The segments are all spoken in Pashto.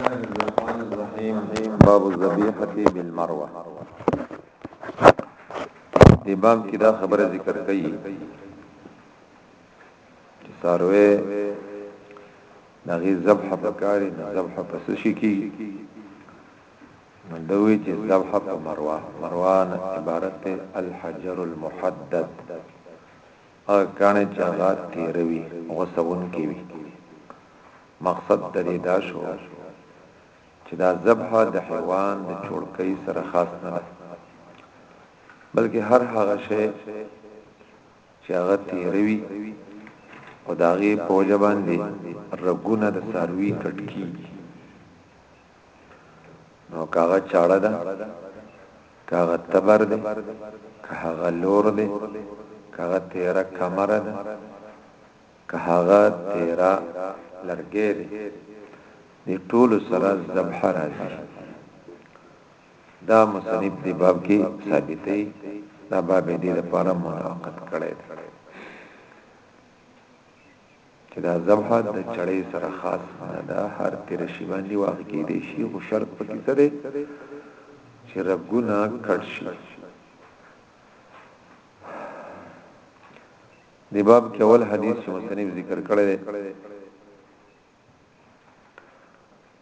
الرحمن الرحیم باب الذبیحه بالمروه دی باب کې دا خبره ذکر کړي چې ساروي دغه ذبح پکاري نه ذبح پس شي کی دوی چې ذبح په مروه مروان عبارت ته الحجر المحدد او کانه چاغات تیروي غوسون کی وي مقصد د دې دا شو چې دا ذبحه د حیوان د چوړکۍ سره خاص نه ده بلکې هر هغه شی چې هغه تیروي او دا غي په وجه باندې رګونه د ساروي کټکی نو کاغه چاړه ده کاغه تبر ده کاغه لور ده کاغه تیرا کمره ده که هغه تیرا لرګی دی دی ټولو سره ذبح راځي دا مصنف دی باب کې ثابتې دا باب دې لپاره منعقد کړي چې دا ذبح د چړې سره خاص نه ده هر تیر شی باندې واقع کې دي شی خو شرط پکې څه دی چې رګونه کړ شي دې باب کې اول حدیث چې مصنف ذکر کړی دی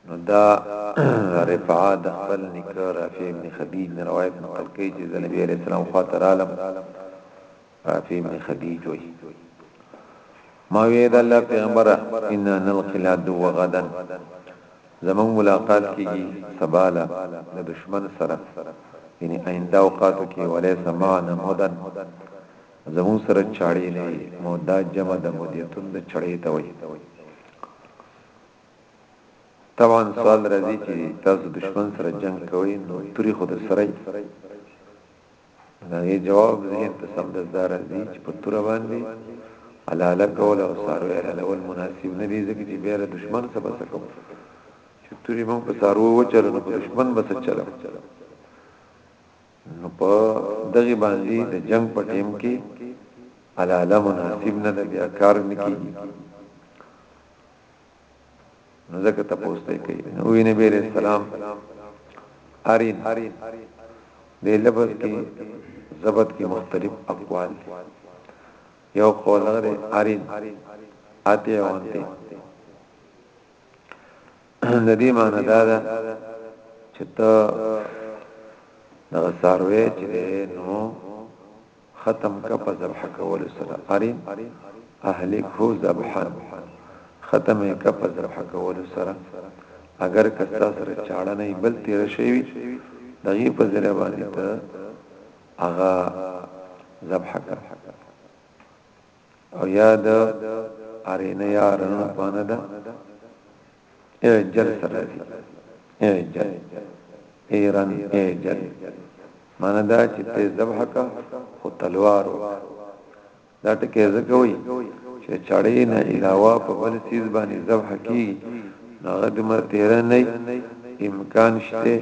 نو دا رفعه د خپل نکره رافع ابن خدیج نه روایت نقل کوي چې د نبی علی السلام خاطر عالم رافع ابن خدیج وي ما وی دا الله پیغمبر ان نلقي العدو غدا زمون ملاقات کیږي سبالا د دشمن سره یعنی آینده اوقاتو کې ولې سمعنا مدن زموږ سره چاړې نه یې موده جمع د مودیتون د چړې ته وایي طبعا سوال راځي چې تاسو دشمن سره جنگ کوئ نو توري خود سره دا یې جواب ذهن ته سم د زار راځي چې په تور باندې علاله کول او سارو علاله ول مناسب نه دي ځکه چې بیره دشمن سره بس کوم چې توري موږ په سارو وچل نو دشمن بس چلو نو په دغی باندی د جنګ په ټیم کی علاله مناسب نه ده بیا کار نه کیږي نو ځکه تاسو ته کوي نو نبی عليه السلام ارین د لفظ کې ضبط کې مختلف اقوال دي یو قول غره ارین اته وانته د دې معنی دا ده چې ته دا ساروي چې نو ختم کا په ذبح کول سره قرین اهلک هو ذبحا ختم کا په ذبح کول سره اگر کستا سره چاړه نه بل تیر شي دغه په ذریعہ باندې ته اغا ذبح کا او یا د ارینه یا رنه پانه ده ای جل سره دی ای جل ای رن ای جل مانا دا چې ته ذبح کا خو تلوار دا ټکه زکوي چې چړې نه علاوه په بل چیز باندې ذبح کی هغه د مر تیر نه امکان شته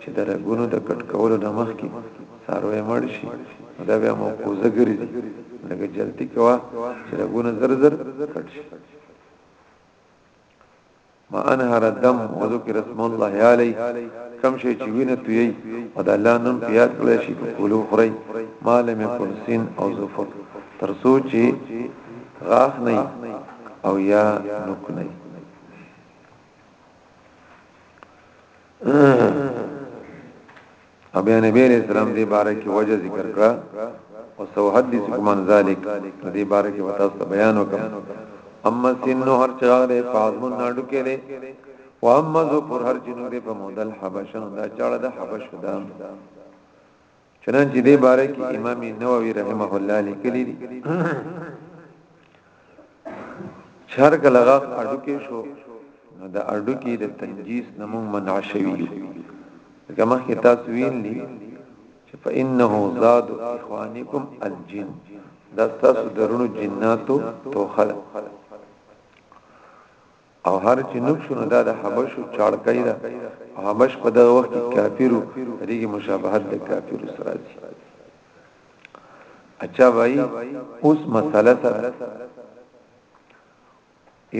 چې د رګونو د کټ کولو د مخ کې څاروی مړ شي نو دا بیا موقوزه ګرځي لکه جلتی کوا چې رګونه زر زر کټ شي ما انهر الدم وذكر اسم الله عليه کم شي چې وینه توي او د الله نوم یاد کړی شي په کولو خوري ما لم يكن سن او ظفر تر سوچي غاخ نه او یا نوک نه او بیا نبی علیہ السلام دې باره کې وجه ذکر کړه او سو حدیث کومن ذالک دې باره کې وتا ست بیان وکم اما سنو هر چا دې پازمون ناډو کې دې و اما ذو پر هر جنو دې په مودل حبشن دا چاړه د حبش دا چنانچې دې باره کې امام نووي رحمه الله لیکلی دی شهر کله غاخ اډو کې شو نو د اډو کې د تنجیس نمو منع شوی دی کما کې تاسو ویلی چې فإنه زاد اخوانکم الجن دا تاسو درونو جناتو توخل او هر چې نوم شو نو دا د حبشو چاړکۍ ده او حبش په دغه وخت کې کافرو دغه مشابهت د کافرو سره راځي اچھا بھائی اوس مسله سره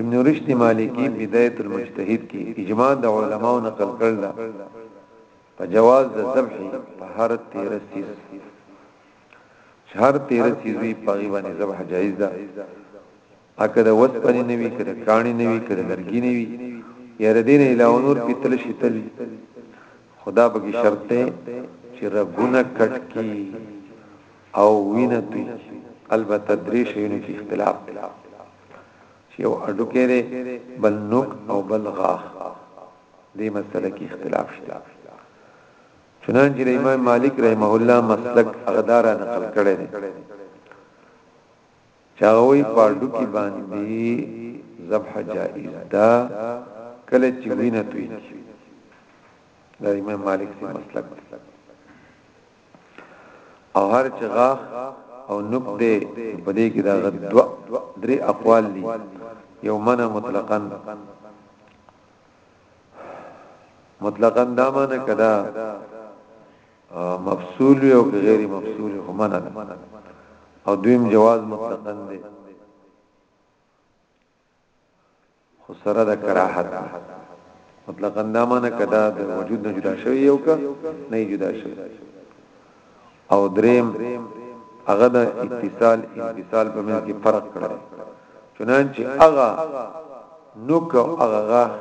ابن رشد مالکی بدايه المجتهد کې اجماع د علماو نقل کړل په جواز د ذبح په هر 13 سیس هر 13 سیس وی په غیبه ذبح جایز ده اکه د وسپنې نه وي که د کاڼي نه وي که د لرګي نه وي یا د دې نه علاوه نور پیتل شي تل خو دا پکې شرط دی چې رګونه کټ کی او وینه توی البته درې شیونو کې اختلاف دی چې یو اډو کې دی بل نوک او بل غاخ دې مسله کې اختلاف شته چنانچه د امام مالک رحمه الله مسلک اغدارا نقل کړی دی چې هغه وایي په هډوکي باندې ذبح جائز ده کله چې وینه توی کړي دا امام مالک سي مسلک دی او هر چې غاخ او نوک دی په دې کې دا غد دو درې اقوال دي یو منه مطلقاً مطلقاً دا معنی کدا مفصول وي او که غیر مفصول وي خو منع ده او دویم جواز مطلقاً دی خو سره د کراهت مطلقاً دا معنی کدا د وجود نه جدا شوی یو کا نه جدا شوی او دریم هغه د اتصال انفصال په منځ کې فرق کړی چنانچه هغه نوک او هغه غاښ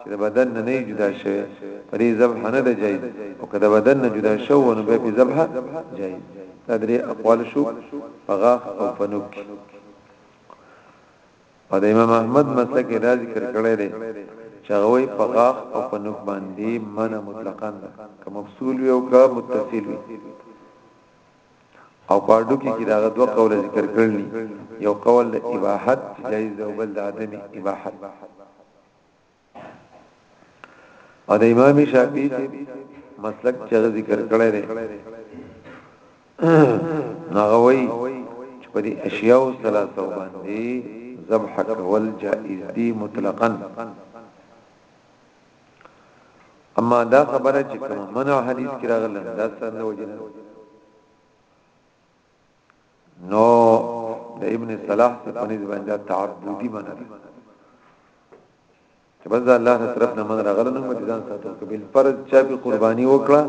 چې د بدن نه نه جدا شوی په دې ذبح نه ده جایز او که د بدن نه جدا شو نو به په ذبح جایز دا درې اقوال شو په غاښ او په نوک کې او د امام احمد مسلک دا ذکر کړی دی چې هغه وي په غاښ او په نوک باندې منه مطلقاً ده که مفصول وي او که متصل وي او په اډو کې کې داغه دوه قول ذکر کړل یو قول د اباحت جایز دی او بل د عدم اباحت او د امام شافعی مسلک چې ذکر کړی دی ناغوي چې په دې اشیاء او ثلاثه باندې ذبح کول جائز دي مطلقاً اما دا خبره چې کوم منع حدیث کې راغله دا سند وجه نو د ابن صلاح په نسبت باندې تعبدي منع چې بس الله تعالی طرف نه من راغله نو مې ځان ساتو کبل فرض چا به قرباني وکړه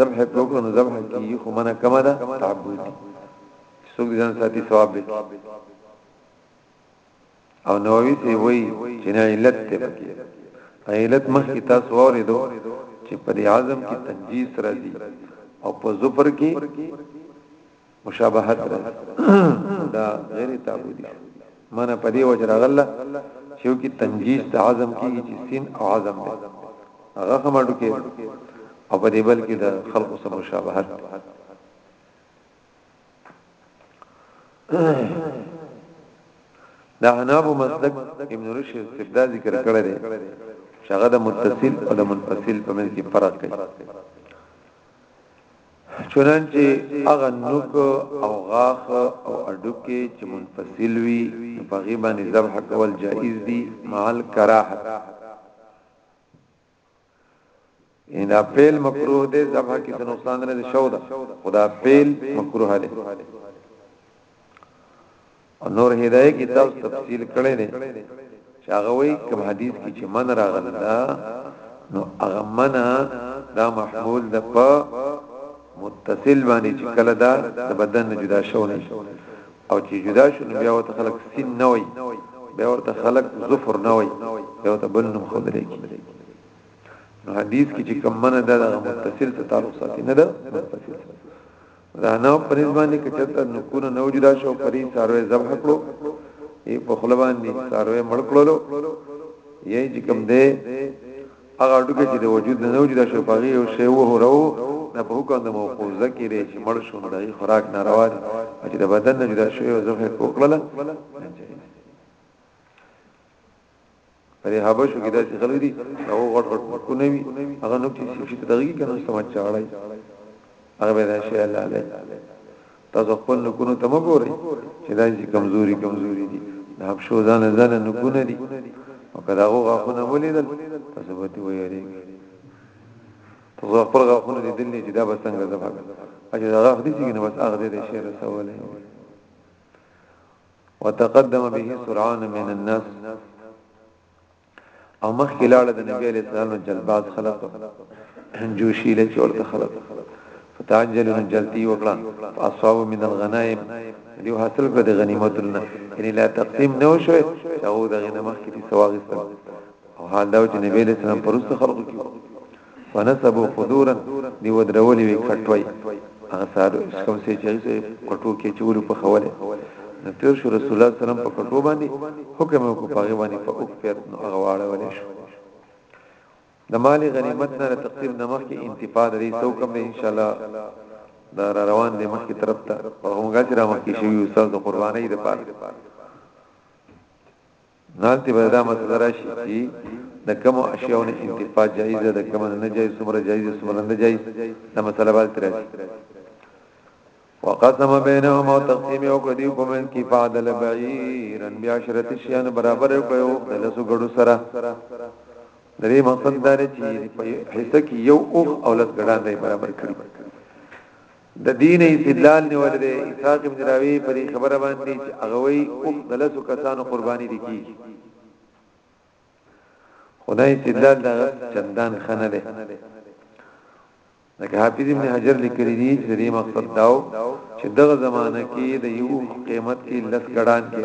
ذبح وکړه نو ذبح کی خو منه کما ده تعبدي څوک ځان ساتي ثواب به او نووي ته وایي چې نه علت ته پکې علت مخکې تاسو اوریدو چې په دې عزم کې تنجیس راځي او په ظفر کې مشابهت راځي دا غیر تابو دي معنی په دې وجه راغله چې یو کې تنجیس د عزم کې چې سین او عزم دی هغه خمړو کې او په دې بل کې د خلقو سره مشابهت دا حناب مسلک ابن رشد استبدا ذکر کړی دی چې هغه د متصل او د منفصل په منځ کې فرق کوي چنانچه هغه نوک او غاخ او اډوکي چې منفصل وي په غیبه نه ذبح کول جائز دي مال کراهت ان فعل مکروه دی ذبح کې د نقصان نه شو ده خدا فعل مکروه دی او نور هدايه کتاب تفصیل کړي دي چې هغه وایي کوم حدیث کې چې من راغلی دا نو هغه منا دا محمول ده په متصل باندې چې کله دا د بدن جدا شو نه او چې جدا شو نو بیا ورته خلک سین نه وای بیا ورته خلک ظفر نه وای بیا ورته بل نوم خدای کی نو حدیث کې چې کوم منه ده متصل ته تعلق ساتي نه ده متصل دا نو پرېز باندې کې چرته نکونه نو جدا شو پرې ساروي ذبح کړو ای په خلبان دي ساروي مړ کړلو یې چې کوم ده هغه هډوکی چې د وجود نه نو جدا شو په هغې یو شی وهورو دا په حکم د موقوزه کې دی چې مړ شو نو دغې خوراک ناروا دی او چې د بدن نه جدا شوی او زخه کوکړله په دې حبشو کې داسې خلک دي هغه غټ غټ مکونه وي هغه نو چې شي ته دغې کنه سمچ چاړای هغه به دا شی الله علیه تاسو خپل نکونو ته مګورئ چې دا چې کمزوري کمزوري دي دا هم شو ځان ځان نکونه دي او کدا هغه غاخونه ولیدل تاسو به تی ویری تاسو خپل غاخونه دي دلی چې دا به څنګه زفا اجه دا غاخ دي چې نه بس اخ دې دې شعر سوالې وتقدم به سرعان من الناس او مخ کې لاړه د نبی علیہ السلام جلباز خلق جوشی له چورته خلق فتعجل من جلتی وکړه فاصاب من الغنائم دیو حاصل کړ د غنیمتونه یعنی لا تقسیم نه وشو چې هغه د غنیمت کې سواغستل او حال دا چې نبی علیہ السلام پرست خلق کې فنصبو قدورا دی ودرولې وی کټوي هغه سارو کوم سي چې کټو کې چولو په خوله نو تیر شو رسول الله سلام په کټو باندې حکم کو پاغي باندې په اوک پیر نو هغه واړه ولې شو د مال غنیمت نه تقسیم نه مخکې انتفاع لري سو کوم ان شاء الله دا را روان دي مخکې طرف ته هغه موږ چې را مخکې شوی استاد د قربانۍ لپاره نالته به دا مسله راشي چې د کوم اشیاونه انتفاع جایز ده کوم نه جایز څومره جایز څومره نه جایز دا مسله به تر راشي وقسم بینهم او تقسیم او کدی په من کې فعدل بعیرن بیا شرط شیان برابر کړو د لسو غړو سره درې مقصد دار چې په حصہ کې یو اوخ اولاد غړان دی برابر کړی د دین استدلال نیول دی اسحاق ابن راوی په دې خبره باندې چې هغه وی او دلسو کسانو قرباني دي کی خدای استدلال دا چندان خنه ده لکه حافظ ابن حجر لیکلی دی چې دې مقصد داو چې دغه زمانہ کې د یو قیمت کې لس ګډان کې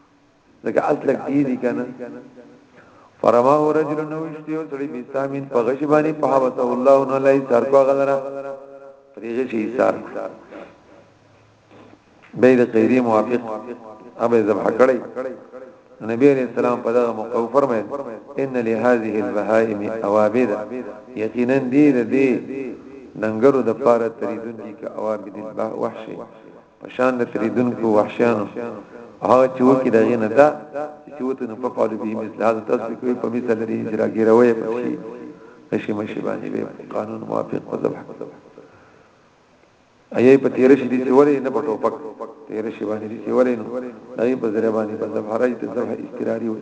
لکه اصل کې دي کنه فرماه رجل نو وشتي او سړي بيسامين په غشي باندې په حوت الله نو لای سر کو غلرا پرېږي شي سر به د غيري موافق ابه ذبح کړی نبی علیہ السلام په دغه موقع فرمایل ان لهذه البهائم اوابد یقینا دې دې ننګرو د پاره تریدون دي ک اوابد البه وحشي په شان د تریدونکو وحشیانو هغه چې وکی دغه نه ده چې وته نه په پاله به مثل هغه تاسو کوي په مثل لري چې راګیروي په شي نشي مشي باندې به قانون موافق په ذبح اي په تیر شي دي چې ولې نه پټو پک تیر شي باندې دي چې ولې نو اي په ذریعہ باندې په ذبح راځي ته ذبح استقراري وي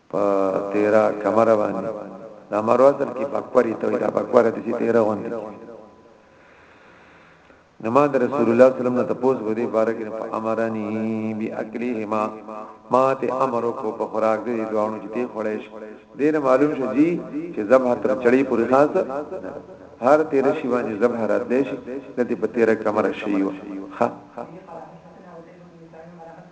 په تیرا کمره باندې دا مروه تل کې پکوري ته دا پکوره د چې تیرا غوندي نما د رسول الله صلی الله علیه وسلم ته پوز غدي بارک په امرني بي اکلهما ما ته امر کو په خوراک دي دوانو چې ته خړېش دیر معلوم شو جی چې زبحه تر چړې پورې خاص هر تیر شی باندې زبحه رات دې شي د دې په تیر کمره شي ها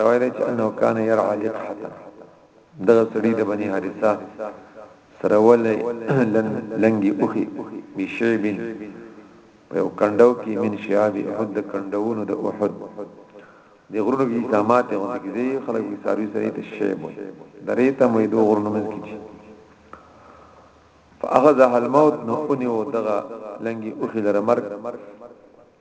روایت چې انه کان يرعى لقحه دغه سړي د بني حارثه سره ولې لنګي اوخي بشعب په یو کندو کې من شعاب احد د کندوونو د احد د غرونو کې سامات غوږ کې دی خلک به ساروي سره ته شعب درې ته مې دوه غرونو منځ کې فاخذها الموت نو اني او دغه لنګي اوخي لره مرګ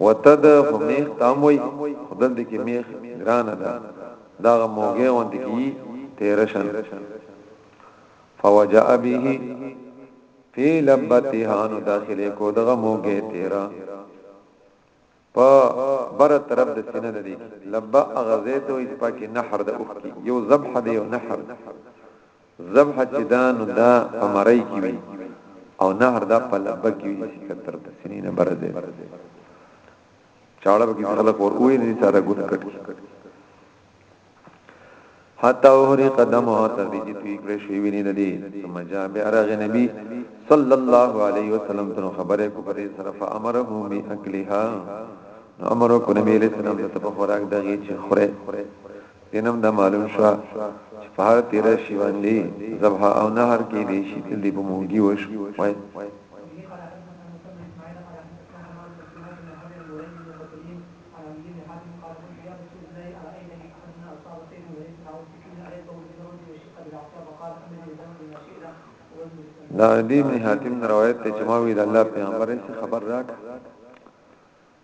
وتد خو میخ تام وای خدل دکی میخ گرانه ده داغه موګه وند کی تیرشن فوجاء به فی لبتها نو داخله کو دغه موګه تیرا په بر طرف د سینه لري لبا اغزه ته وي پاکي نحر د اوخ یو ذبح دی یو نحر ذبح چې دا نو دا په مړی کې وي او نهر دا په لبه کې وي چې تر پسینې نه برځي چاړه به کې خلک ور وې نه ساده ګوت کټ حتا وری قدم او تر دې چې توی کړې شوی ویني نه دي ثم جاء بارغ نبی صلی الله علیه وسلم ته خبره کو پرې صرف امره می اکلها امر کو نبی علیہ السلام ته په خوراک دغه چې خوره دینم دا معلوم شو چې په هر تیر شي باندې ذبح او نهر کې دي شي تل دی په موږي وش وای دا دې من حاتم روایت ته چې ما وی د الله پیغمبر څخه خبر راک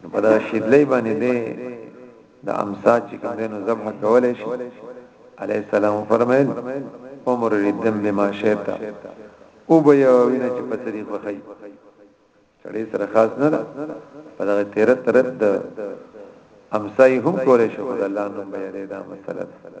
نو په دا شیدلې باندې دې د امسا چې کوم دینو ذبح کولې شي علی السلام فرمایل عمر ردم بما شئت او به یو وینه چې په طریق وخی چړې سره خاص نه ده په دغه تیر تر د امسای هم کولې شو د الله نوم به یې دا مسله ده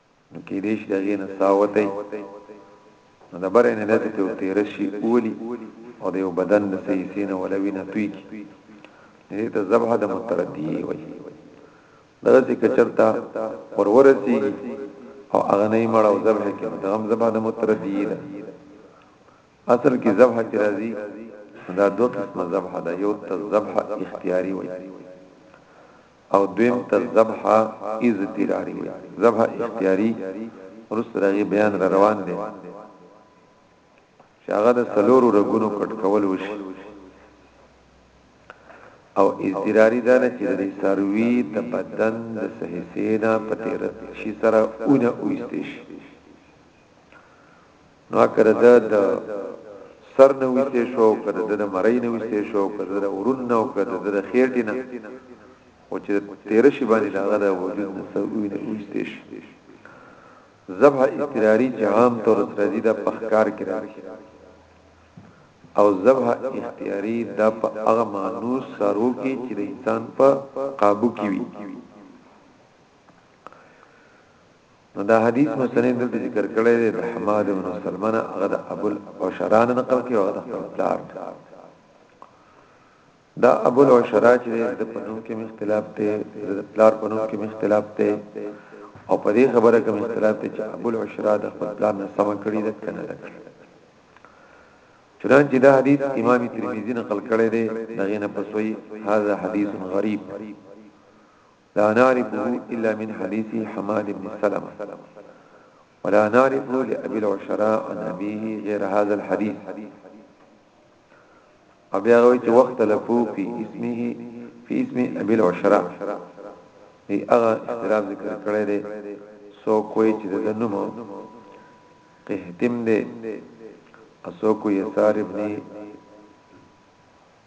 نو کې دې شي دغه نه ساوتای نو د بره نه دته ته تیرشي اولی او د یو بدن د سې سینه ولوي نه توي کی دې ته ذبح د متردی وي دغه چې کچرتا ورورسي او اغنه مړ او ذبح کې د غم ذبح د متردی ده اصل کې ذبح چې راځي دا دوه قسمه ذبح ده یو ته ذبح اختیاري وي او دویم ته ذبح اضطراری وایی ذبح اختیاری وروسته د هغې بیان را روان دی چې هغه د څلورو رګونو کټ کول وشي او اضطراری دا نه چې د سروي د بدن د صحیح نه پتیر شي سره اونه اوستې شي نو کړه د د سر نه وسته شو کړه د مړی نه وسته شو کړه د ورون نه کړه د خېټې نه او چې تیر شي باندې دا غره وجود نه سوي نه وسته شي ذبح اضطراری چې عام طور سره دي د پخکار کې راځي او ذبح اختیاری دا په هغه مانوس سارو کې چې د انسان په قابو کې وي نو دا حدیث مستند دلته ذکر کړی دی د حماد بن سلمان هغه د ابو العشران نقل کوي هغه د خپل پلار دا ابو العشرا چې د پنوم کې مختلاف دی د پلار پنوم کې مختلاف دی او په دې خبره کې مختلاف دی چې ابو العشرا د خپل پلار نه سم کړی د کنه ده چنانچه دا حدیث امام ترمذی نقل کړی دی دغه نه پسوی هاذا حدیث غریب لا نعرفه الا من حديث حماد بن سلمة ولا نعرف لأبي العشراء عن أبيه غير هذا الحديث او بیا غوی چې وخت لفو فی اسمه فی اسم ابي العشراء دی هغه اختلاف ذکر کړی دی سو کوی چې د نوم قهتم دی اسو کو یسار ابن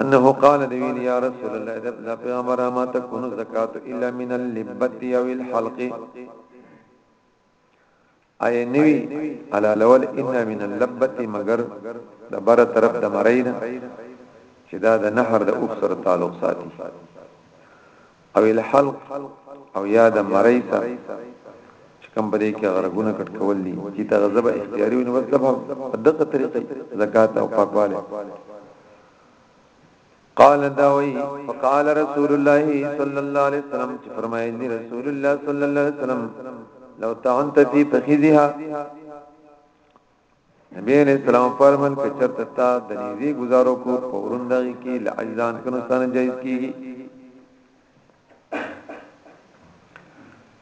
انه قال دی ویل یا رسول الله د الله پیغمبر ما تكون زکات الا من اللبت او الحلق اي نوی علا لول ان من اللبت مگر د بر طرف د مرینا چې دا د نهر د اوخ سره تعلق ساتي او الحلق او یا د مړی سر چې کوم بری کې غرغونه کټ کول دي چې ته غضب اختیاري ونی وس دغه دغه طریقې زکات او پاکواله قال داوی فقال رسول الله صلی الله علیه وسلم چې فرمایلی رسول الله صلی الله علیه وسلم لو تعنت فی فخذها نبی علیہ السلام فرمایل چې چرته تا د نيزي گزارو کو پورن دغه کې لعجزان کنو سره جایز کیږي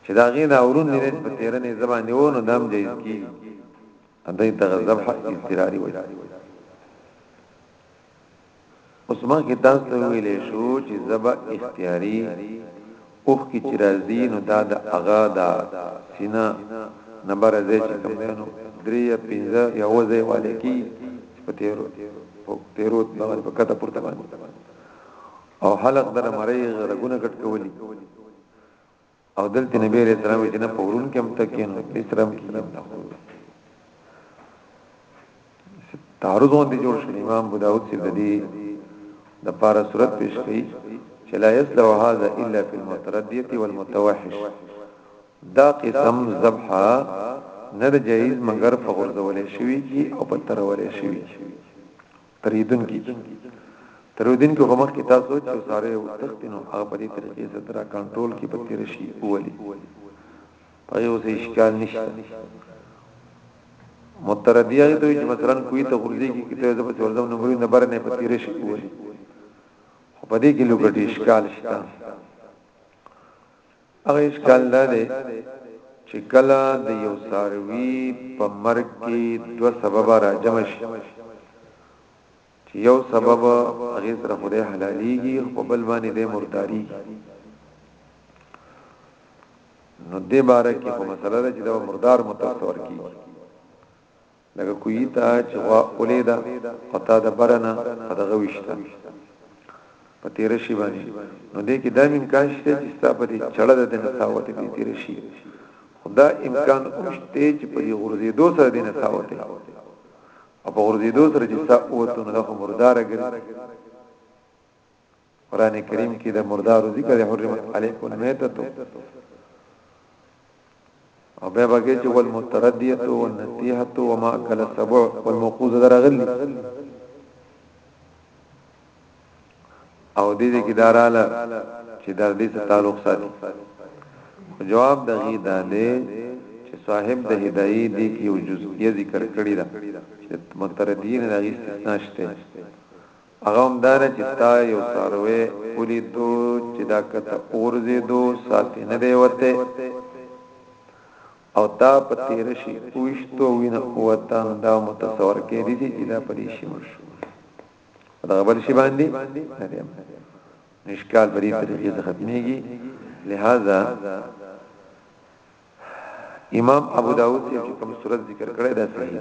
چې دا غي دا اورون دې په تیرنې زبان دی ونه دام جایز کیږي اندای ته ذبح اضطراری وایي اوس ما کې تاسو ته ویلې شو چې زبا اختیاري اوخ کې چې راځي نو دا د اغا دا سینا نمبر زې چې کوم دی نو درې یا پنځه یا وځي والي کې په تیرو په تیرو باندې په کته پورته باندې او حلق در مری غرګونه کټ کولی او دلته نبی علیہ السلام چې نه پورون کې هم تکین او اسلام کې هم نه خو تعارض باندې جوړ شو امام ابو داود چې د دې د پارا صورت پیش کړي چې لا یسلو هذا الا فی المتردیه والمتوحش دا قسم ذبحه نه جایز مگر په غرزولې شوی کی او په ترولې شوی کی تريدونکي دي تريدونکي خو مخکې تاسو چې ساره او تخت نو هغه په دې طریقې سترا کنټرول کې پتی رشي اولي په یو څه اشکال نشته متردیه ته چې مثلا کوی ته غورځي کې کته زبر ورزم نو غوري نه بر نه پتی رشي اولي خو په دې کې لوګټي اشکال شته هغه اشکال دا دی چې کله د یو څاروي په مرګ کې دوه سببه راجمع شي چې یو سبب هغه سره خدای حلاليږي خو بل باندې د مرداري نو دې باره کې په مسله ده چې دا مردار متصور کیږي لکه کوی تا چې غوا اولې ده او تا د برنه په دغه وشته په تیر شي باندې نو دې کې دا امکان شته چې ستا په دې چړه د دنه ساوته په تیر شي خدا امکان اوشته چې په دې غرزې دو سره دنه ساوته او په غرزې دو سره چې سا اوته نو د مردار ګرځي قران کریم کې د مردارو ذکر حرمت علیکم المیتۃ او به بګی چې ول متردیه او نتیه او ما کل سبع والموقوز درغلی او دې دې کې داراله چې د دې سره تعلق ساتي جواب دغه دا دی چې صاحب د هدايه دې کې یو جزئیه ذکر کړی دا چې متردین د استثناء شته هغه هم دا نه چې تا یو څاروی ولیدو چې دا کته وغورځیدو ساه ترې نه دی وتی او دا په تیر شي وشتو وینه وته نو دا متصور کېدی شي چې دا په دې شي مړ شو دا بل شي باندې نه دی نشکال په دې طریقې ته ختميږي لہذا امام ابو داود چې کوم صورت ذکر کړی دا صحیح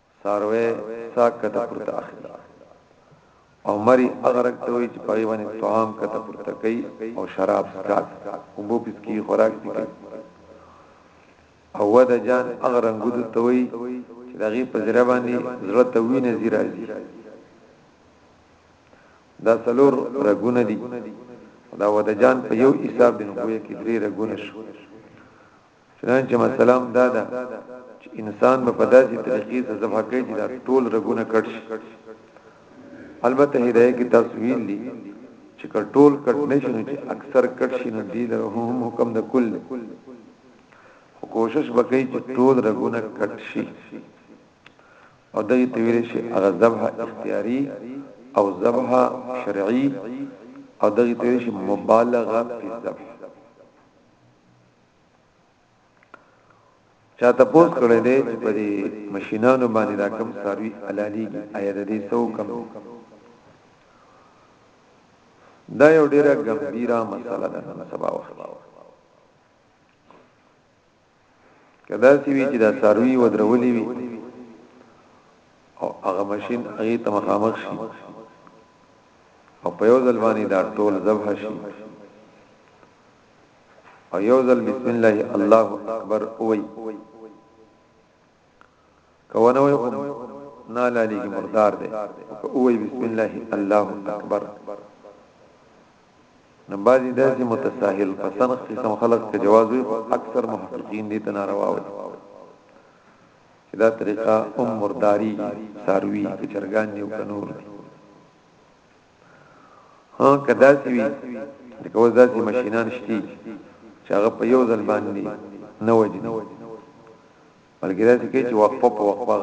ساروی سا کته پورته اخلي او مری اغرق ته وي چې پای باندې طعام کته پورته کوي او شراب سکات او بو پس کی خوراک پی کوي او ودا جان اغرنګود ته وي چې دغه په ذره باندې زړه ته وي نه زیرا دي دا څلور رګونه دي دا ودا جان په یو حساب دین کوی کې درې رګونه شو چنانچه مسله هم دا ده چې انسان به په داسې طریقې سره ذبح کوي چې دا ټول رګونه کټ شي البته هدايه کې تاسو ویل دي چې ټول کټ نشي نو چې اکثر کټ شي نو دی له هم حکم د کل خو کوشش وکړي چې ټول رګونه کټ شي او دغه تویل شي هغه ذبح اختیاري او ذبح شرعي او دغه تویل شي مبالغه په ذبح چا تاسو کړه دې چې په دې ماشينانو باندې دا کم ساروي علالي آیا د دې سو کم دا یو ډیره ګمبیره مسله ده نن سبا وخت کدا سی وی چې دا ساروي ودرولې وي او هغه ماشين هغه ته مخامخ شي او په یو ځل باندې دا ټول ذبح شي او یو ځل بسم الله الله اکبر وای کونه وای نه لالي کې مردار دی او وای بسم الله الله اکبر نبازي داسې متساهل پسند قسم خلق ته جواز وي اکثر محققین دي ته ناروا وي دا طریقه ام مرداری ساروی چې چرګان یو کنور دي ها کدا سی وی لکه اوس داسې ماشينان شتي چې هغه په یو ځل باندې نه وځي بلکې داسې کې چې وقفه په وقفه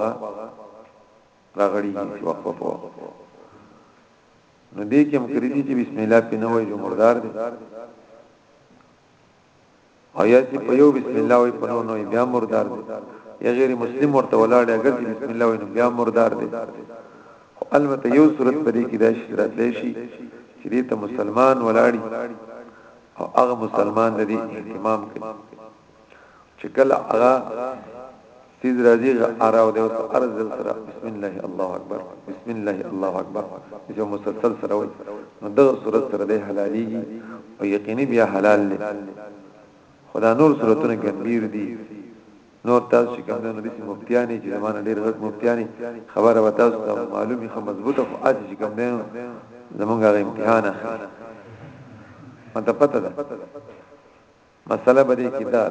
راغړي چې وقفه په وقفه نو دې کې مکرې دي چې بسم الله په نوې جو مردار دي او یا چې په یو بسم الله وي په نور نو بیا مردار دی یا غیر مسلم ورته ولاړ اگر چې بسم الله وي نو بیا مردار دی خو البته یو صورت پرې کې دا شي راتلی شي چې دې ته مسلمان ولاړی او هغه مسلمان د دې اهتمام کوي چې کله هغه تیز راځي غه اراو دی په ارز دل سره بسم الله الله اکبر بسم الله الله اکبر چې مسلسل سره وي نو دغه صورت سره دی حلاليږي او یقیني بیا حلال دی خدا نور صورتونه ګمبیر دي نور تاسو چې کوم نه دي مفتیانی چې زمانه ډیر غټ مفتیانی خبره و تاسو ته معلومي خو مضبوطه خو اج چې کوم نه زمونږ غو امتحان اخلي مته پته ده مسله بده کې ده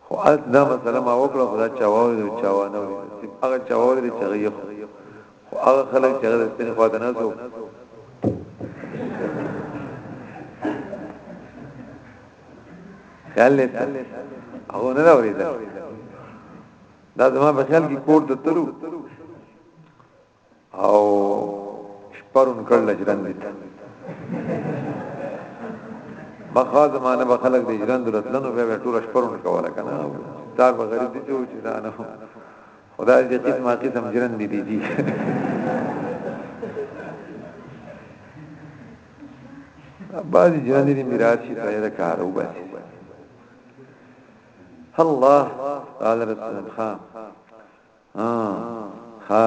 خو اس دا مسله ما وکړه خو دا چا واورید او چا وانه ورید صرف هغه چا واورید چې هغه یخو خو هغه خلک چې هغه د سپین خوا ته نه سو خیال لیتا هغه نه دا ورید دا زما په خیال کې کوټ ته تلو او شپرون کړل جرند بخوا زمانه به خلک د جرند رتلنو به ټول شپرون کوله کنه تار به غریب دي جو چې دا نه خدای دې قسمه قسم جرند دي دي بعض جرند دي میراث شي پیدا کار وباسي الله قال رسول خان ها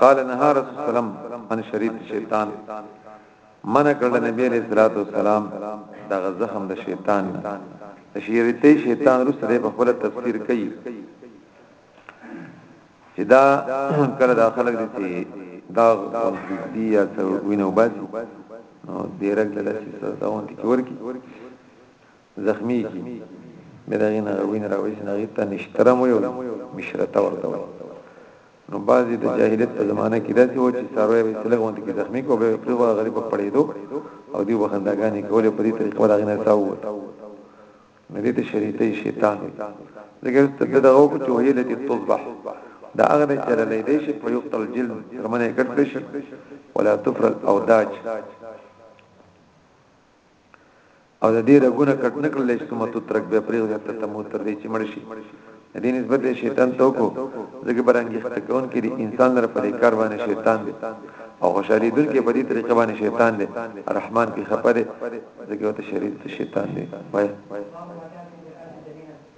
قال نهى رسول سلام ان شريط شیطان من کړه نبی علیہ الصلوۃ والسلام دا زخم د شیطان نه شریته شیطان رسره په خپل تفسیر کوي چې دا کله دا خلک دي دا دی یا څو وینو باسي نو ډیرک د لاسي سره داون کی ورکی زخمي کی بیا دغی نه وینه راویسی نو هغی ته نشترم وایی او مشرته ورته وایی نو بعضی د جاهلیت په زمانه کی داسی وو چی څاروی به یی څه لږ وخت کی زخمی کو بیا به یی پریښوده غریب به پړیدو او دوی به خنداګانی کولی او په دی طریقه به د هغی نه ساه ووته نو دی ته شریطی شیطان وایی ځکه وروسته ده دغه وکړو چی وهی التی تضبح دا هغه دی چی رلی دی شی فیقطع الجلد څرمنه یی کټ کړی شی ولا تفر الاوداج او د دې رګونه کټ نکړل چې کومه تو ترک به پرېږ ته تمو تر دې چې مړ شي د دې نسبت شیطان ته کو ځکه برانګښت کون کې د انسان لپاره په دې کار باندې شیطان دی او خوشالي دل کې په دې طریقه باندې شیطان دی رحمان کې خپره ځکه ته شریط شیطان دی وای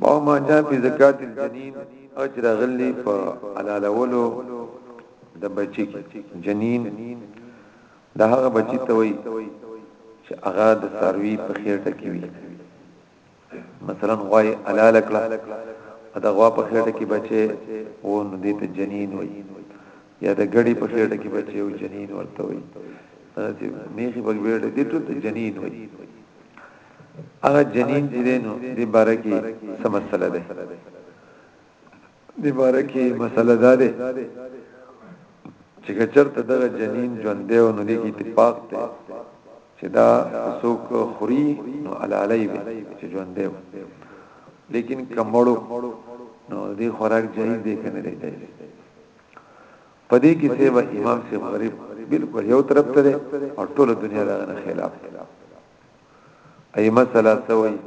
ما ما جاء فی زکات الجنین اجر غلی په علالولو د بچی جنین د هغه بچی ته وای چې هغه د ساروی په خېټه کې وي مثلا غوای علاله کړه دا غوا په خېټه کې بچي و نو دې ته جنین وای یا د غړي په خېټه کې بچي او جنین ورته وای دا چې میخي په ګډه دې ته جنین وای هغه جنین چې دی نو د باره کې څه مسله ده د باره کې مسله ده ده چې چرته دغه جنین ژوند دی نو د اتفاق ته چې دا څوک خوري نو علالای به چې ژوند دی لیکن کمړو نو دې خوراک جایز دی کنه دی جایز پدې کې سه امام سي غریب بالکل یو طرف ته او ټول دنیا دا خلاف دی ائمه ثلاثه وایي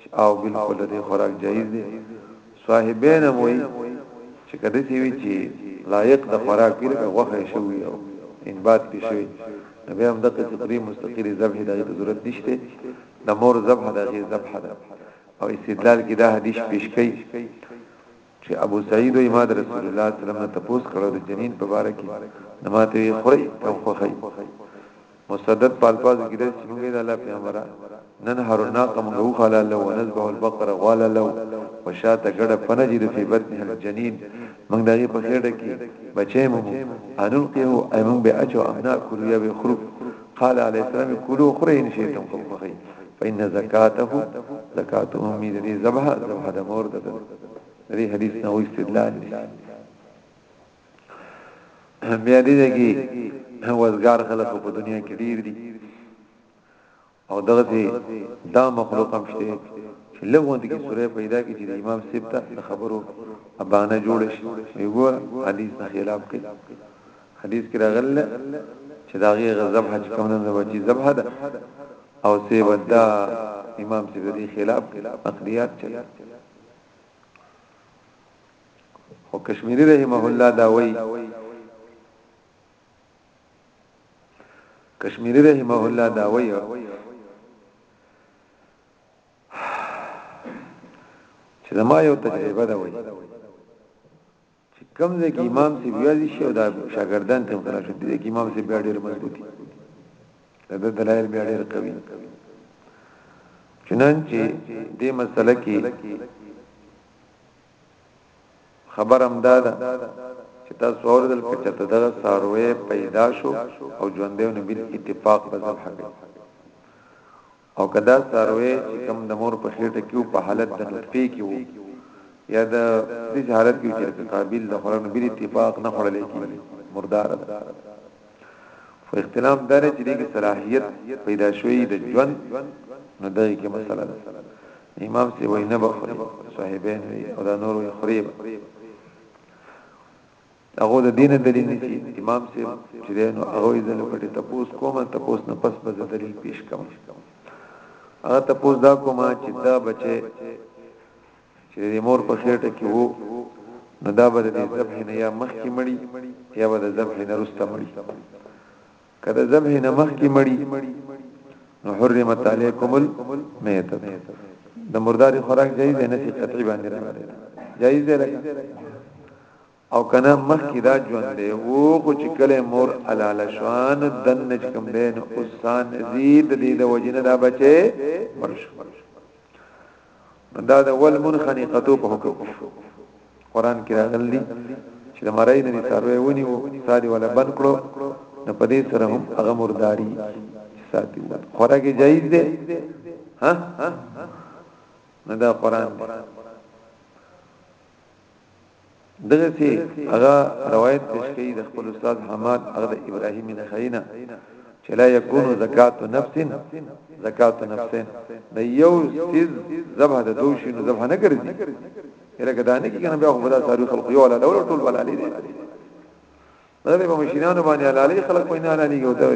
چې او بالکل د خوراک جایز دی صاحبین هم وایي چې کده سی وی چې لایق د خوراک ویل غوخه شوی او انبات کې شوی نبی هم دغه تقریم مستقل ذبح دغه ضرورت نشته د مور ذبح دغه ذبح ده او استدلال کې دا حدیث پیش کړي چې ابو سعید وایي ما د رسول الله صلی الله علیه وسلم نه تپوس کړو د جنین په باره کې نو ماته یې خوري کم خوخی مسدد په الفاظو کې د سیمګې د الله پیغمبره ننهر الناقه موږ وخاله له ونذبح البقر غواله له وشاته ګډه فنجد فی بطن الجنین موږ دغه په خېړه کې بچې مو انلقه ایمن به اچو امنا کړو یا به خروف قال عليه السلام كلوا خره ان شئتم فخي فإن زكاته زكاة أمي ذي زبها زبها دمور ذي حديث نو استدلال بیا دې کې وزګار خلک په دنیا کې ډیر دي او دغه دې دا مخلوق هم شته چې لګوند کې سورې پیدا کې چې امام سیب ته خبرو ابانه جوړ شي وګور حدیث نه خلاف کوي حدیث کې راغلی ده چې دا غي غضب حج کوم نه بچي ذبح ده او سی بدا امام سیدی خلاف عقلیات چلا او کشمیری رحمه الله دا وای کشمیری رحمه الله دا وای چې زما یو تجربه دا وای چې کوم ځای کې امام سی بیا دي شي او دا شاګردان ته خلاص شي دي کې امام سی بیا ډیر مضبوطی دا دلایل بیا ډیر قوي چنانچه دې مسله کې خبر امداد چې تاسو اوردل کې چې دغه ساروي پیدا شو او ژوندې نبی اتفاق په ځل حق او که دا څاروی چې کوم د مور په خېټه کې وو په حالت د نطفې کې وو یا د داسې حالت کې چې د قابل د خورانو بل اتفاق نه خړلې کېږي مردار ده خو اختلاف دار چې دغه صلاحیت پیدا شوی د ژوند نو دغه کې مسله ده امام سی وای نه بخوري صاحبین وی او دا نور وی خریب هغه د دین دلیل نیسی امام صاحب چې نو هغه ځل پټه تپوس کومه تپوس نه پس په دلیل پیش کوم هغه تپوس دا کومه چې دا بچي چې د مور په خېټه کې وو نو دا به د ذبح نه یا مخکې مړی یا به د ذبح نه رسته مړی که د ذبح نه مخکې مړی نو حرمت علیکم المیتۃ د مرداري خوراک جایز نه شي قطعي باندې راغلی جایز دی لکه او کنه مخ کی دا ژوند دی وو خو چې کله مور علال شوان دن نج کم دین اوسان زید دې د وجنه دا بچي مرش دا د ول منخنقتو په حکم قران کې راغلي چې د مړی د ساروي ونی وو ساري ولا بند کړو نو په دې سره هم هغه مرداري ساتي وو خوراکي جایز دی ها نه دا قران دی دغه سي هغه روایت پیش کړي د خپل استاد حماد هغه د ابراهیم نه خینا چې لا یکون زکات نفس زکات نفس د یو سیز ذبح د دوشي نو ذبح نه ګرځي لکه دا نه کې کنه بیا خدا ساري خلق یو ولا ډول ټول بلالي دي دا به مشینانو باندې علالي خلق وینا علالي یو دا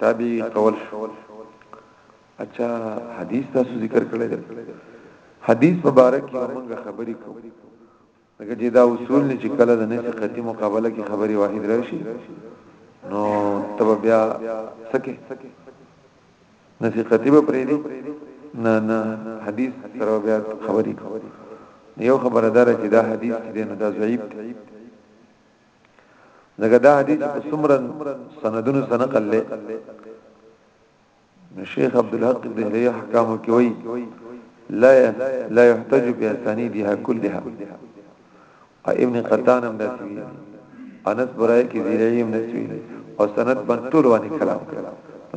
دا به کول شو اچھا حدیث تاسو ذکر کړی دی حدیث مبارک یو موږ خبرې کوو لکه چې دا اصول نه چې کله د نسی قتی مقابله کې خبرې واحد راشي نو تب بیا سکه نسی قتی به پرې نه نه حدیث سره بیا خبرې کوو یو خبره دار چې دا حدیث دې نه دا ضعیف دی ځکه دا حدیث په څومره سندونو سره نقل لې نو شیخ عبد الحق ابن هي احکام کې وایي لا لا يحتج باسانيدها كلها ابن قطان هم نسوي انس برای کې زیری هم نسوي او سند بن ټول باندې کلام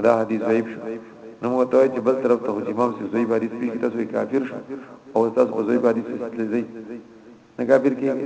دا حدیث ضعیف شو نو مو ته چې بل طرف ته امام سي ضعیف حدیث پیش کړه سوی کافر شو او تاسو په ضعیف حدیث استدلال نه کافر کیږي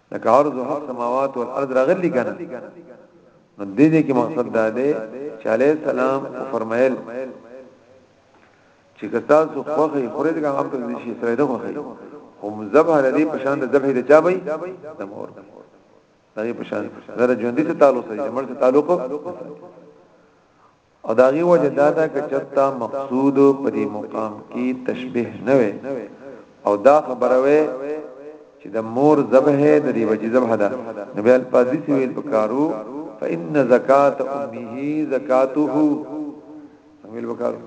لکه عرض السماوات والارض راغلی کنه نو دې دې کې مقصد دا دی چې علي السلام فرمایل چې کتا سو خوخه خورې دغه هم ته شي سره ده خوخه هم ذبح لري په شان د ذبح د چا وي د مور دغه په شان زره ژوند دي ته تعلق سره مړ ته تعلق او داغي وجه دا ده که چرته مقصود په دې مقام کې تشبیه نه وي او دا خبره وي چې د مور ذبح د دې وجه ذبح ده نو بیا الفاظي سی ویل پکارو فإن زکات امه زکاته ویل پکارو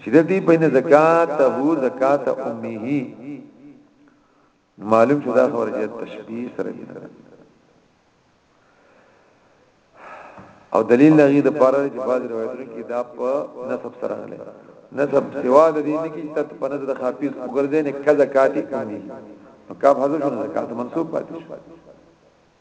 چې د دې بین زکات هو زکات امه نو معلوم شو دا خبره چې تشبیه سره دي او دلیل لغی د پاره چې باز روایتونه کې دا په نسب سره غلي نسب سوا د دې نه کې تت په نظر خافیز وګرځي نه کذا کاتی کوي نو کاف حذف شو نه کاته منصوب پاتې شو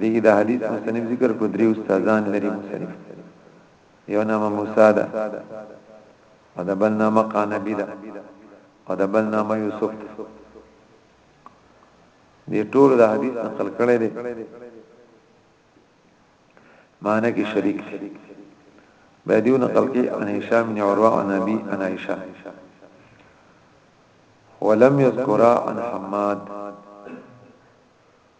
دې کې د حدیث مصنف ذکر کو درې استادان لري مصنف یو نام موسی ده او د بل نام قانبی ده او د بل نام یوسف ده دې ټول د حدیث نقل کړي دي معنی کې شریک دي به دیو نقل کې ان هشام بن عروه او نبی ان عائشه ولم يذكر عن حماد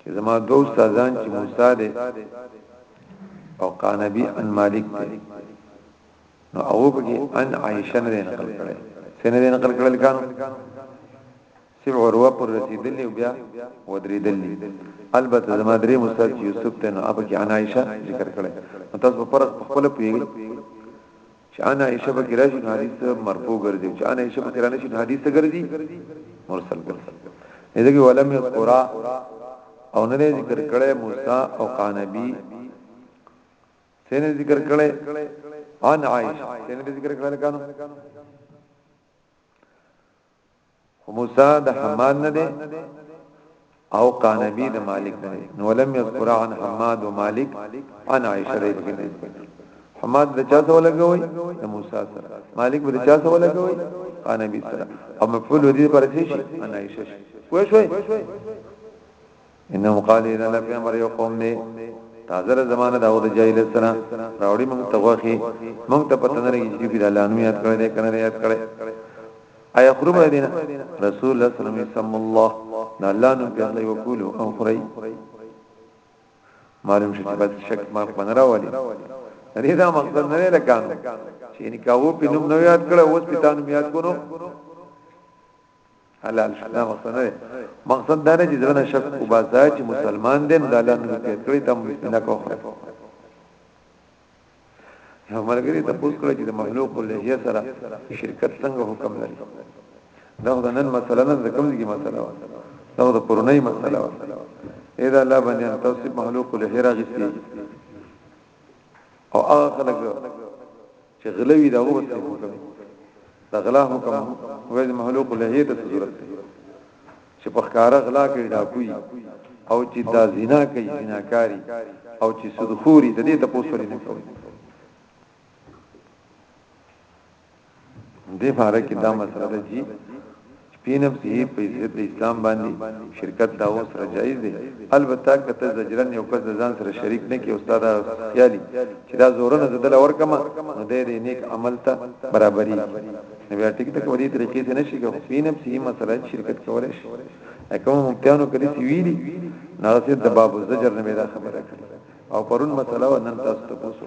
چې زما دوه استادان چې موسی دی او قانبی ان مالک دی نو هغه به ان عائشه نه نقل کړي سینه دې نقل کړل کانو سی عروه پر رسیدلې او بیا ودریدلې البته زما درې مستر چې یوسف ته نو اب کې عائشه ذکر کړي تاسو په فرق خپل پیږي چې ان عائشه پکې راشي نو حدیث مرفوع ګرځي چې ان عائشه پکې رانشي نو حدیث ګرځي مرسل ګرځي دغه ولم قرا او نه ذکر کړي موسی او قانبي سینه ذکر کړي ان عائشه سینه ذکر کړي کانو خو موسی د حماد نه دی او قانبی د مالک نه دی نو لم یذکر عن حماد و مالک عن عائشه دی بګی نه حماد د چا سره لګوي د موسی سره مالک د چا سره لګوي قانبی سره او مفعول دې پر شي عن عائشه شي وښوي انهم قالی نه نه پیغمبر یو قوم دی تازه زمانه دا ور جایل سره راوړي مونږ ته وخی مونږ ته پته نه لګی چې پیدا لانو یاد کړی دی کنه یاد کړی ایا خرم دین رسول الله صلی الله علیه وسلم الله نه الله نو په الله وکولو او خری معلوم شي بس شک ما بنرا والی دې دا مقصد نه لکان چې نکاو په نوم نو یاد کړه اوس په تاسو یاد کړو حلال شو دا مقصد نه مقصد دا نه چې ځنه شک او باسا چې مسلمان دین دا الله نو پیدا کړی تم نه کوخره یو مرګري ته پوښتنه کړې چې د مخلوق له یې سره شرکت څنګه حکم لري دا د نن مسله نه د کوم دي مسله و دا د پرونی مسله و اې دا الله باندې تاسو مخلوق له هر غسي او هغه خلک چې غله وي دا وبس نه کوي دا غلا حکم وې محلوق له هیت ضرورت دی چې په ښکارا غلا کوي دا کوي او چې دا زنا کوي زناکاری او چې سودخوري د دې ته پوسوري نه کوي دې فارق دا مسله ده چې فی نفسه په حیثیت د اسلام باندی شرکت دا اوس سره جائز دی البته که ته زجرن یو کس د ځان سره شریک نه کی او ستا دا خیالی چی دا زورنه زه دله ورکم نو دی دی نیک عمل ته برابریږی نو بیا ټیک ده که په دی طریقی څه نشی که فی نفسه مسله چی شرکت کولای شی اکمه مفتیانو کلی سی ویلی نو هغه سید د باب الزجر نه دا خبره کړی او پرون مسله و نن تاسو ته پوسو